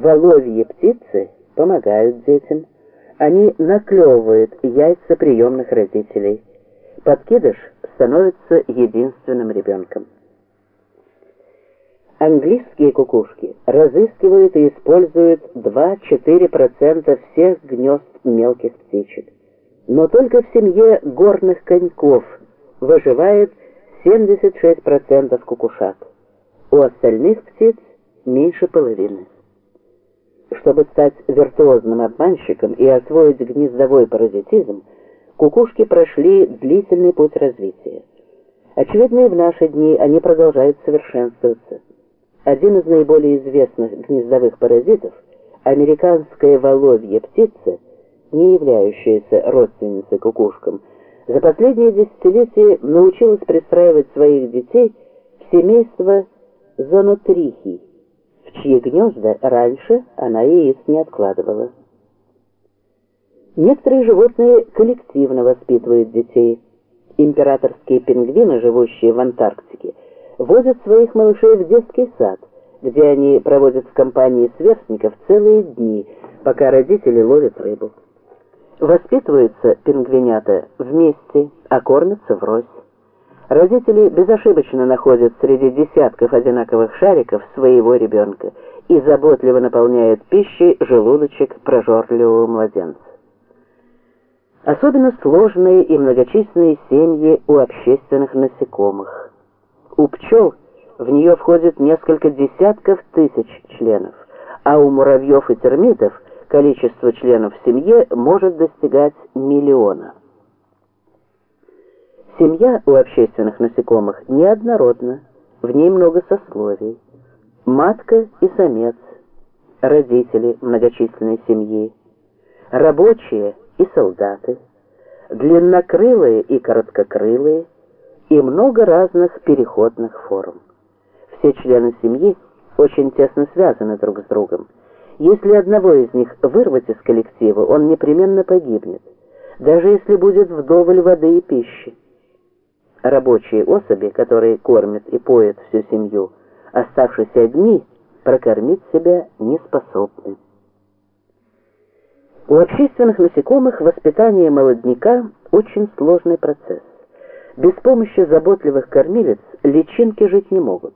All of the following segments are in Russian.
Воловьи птицы помогают детям. Они наклевывают яйца приемных родителей. Подкидыш становится единственным ребенком. Английские кукушки разыскивают и используют 2-4% всех гнезд мелких птичек. Но только в семье горных коньков выживает 76% кукушат. У остальных птиц меньше половины. Чтобы стать виртуозным обманщиком и освоить гнездовой паразитизм, кукушки прошли длительный путь развития. Очевидно, и в наши дни они продолжают совершенствоваться. Один из наиболее известных гнездовых паразитов, американская воловья птица, не являющаяся родственницей кукушкам, за последние десятилетия научилась пристраивать своих детей в семейство зонотрихий, чьи гнезда раньше она яиц не откладывала. Некоторые животные коллективно воспитывают детей. Императорские пингвины, живущие в Антарктике, водят своих малышей в детский сад, где они проводят в компании сверстников целые дни, пока родители ловят рыбу. Воспитываются пингвинята вместе, а кормятся врозь. Родители безошибочно находят среди десятков одинаковых шариков своего ребенка и заботливо наполняют пищей желудочек прожорливого младенца. Особенно сложные и многочисленные семьи у общественных насекомых. У пчел в нее входит несколько десятков тысяч членов, а у муравьев и термитов количество членов в семье может достигать миллиона. Семья у общественных насекомых неоднородна, в ней много сословий. Матка и самец, родители многочисленной семьи, рабочие и солдаты, длиннокрылые и короткокрылые, и много разных переходных форм. Все члены семьи очень тесно связаны друг с другом. Если одного из них вырвать из коллектива, он непременно погибнет, даже если будет вдоволь воды и пищи. Рабочие особи, которые кормят и поят всю семью, оставшись одни, прокормить себя не способны. У общественных насекомых воспитание молодняка очень сложный процесс. Без помощи заботливых кормилец личинки жить не могут.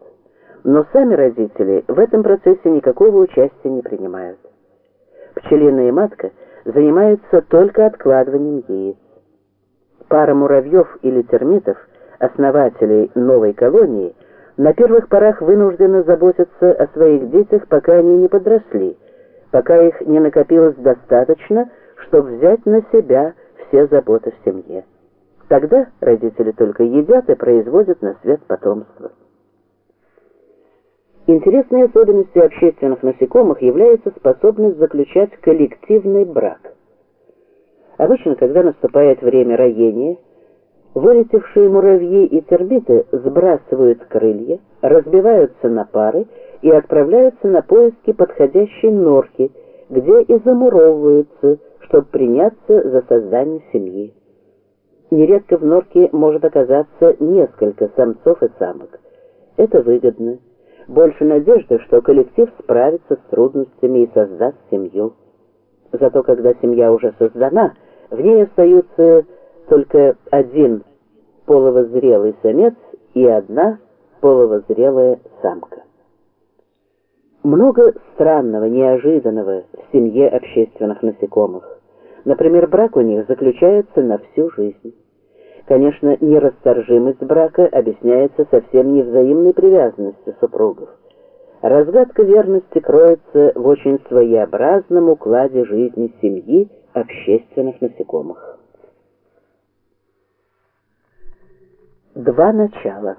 Но сами родители в этом процессе никакого участия не принимают. Пчелиная матка занимается только откладыванием яиц. Пара муравьев или термитов – основателей новой колонии, на первых порах вынуждены заботиться о своих детях, пока они не подросли, пока их не накопилось достаточно, чтобы взять на себя все заботы в семье. Тогда родители только едят и производят на свет потомство. Интересной особенностью общественных насекомых является способность заключать коллективный брак. Обычно, когда наступает время роения, Вылетевшие муравьи и термиты сбрасывают крылья, разбиваются на пары и отправляются на поиски подходящей норки, где и замуровываются, чтобы приняться за создание семьи. Нередко в норке может оказаться несколько самцов и самок. Это выгодно. Больше надежды, что коллектив справится с трудностями и создаст семью. Зато когда семья уже создана, в ней остаются только один половозрелый самец и одна половозрелая самка. Много странного, неожиданного в семье общественных насекомых. Например, брак у них заключается на всю жизнь. Конечно, нерасторжимость брака объясняется совсем не взаимной привязанностью супругов. Разгадка верности кроется в очень своеобразном укладе жизни семьи общественных насекомых. Два начала.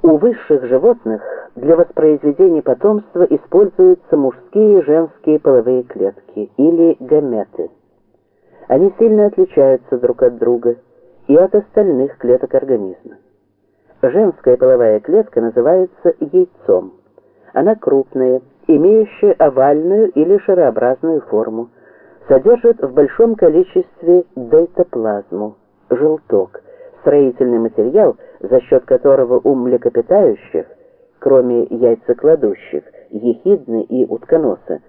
У высших животных для воспроизведения потомства используются мужские и женские половые клетки, или гаметы. Они сильно отличаются друг от друга и от остальных клеток организма. Женская половая клетка называется яйцом. Она крупная, имеющая овальную или шарообразную форму, содержит в большом количестве дейтоплазму желток, строительный материал, за счет которого у млекопитающих, кроме яйцекладущих, ехидны и утконоса,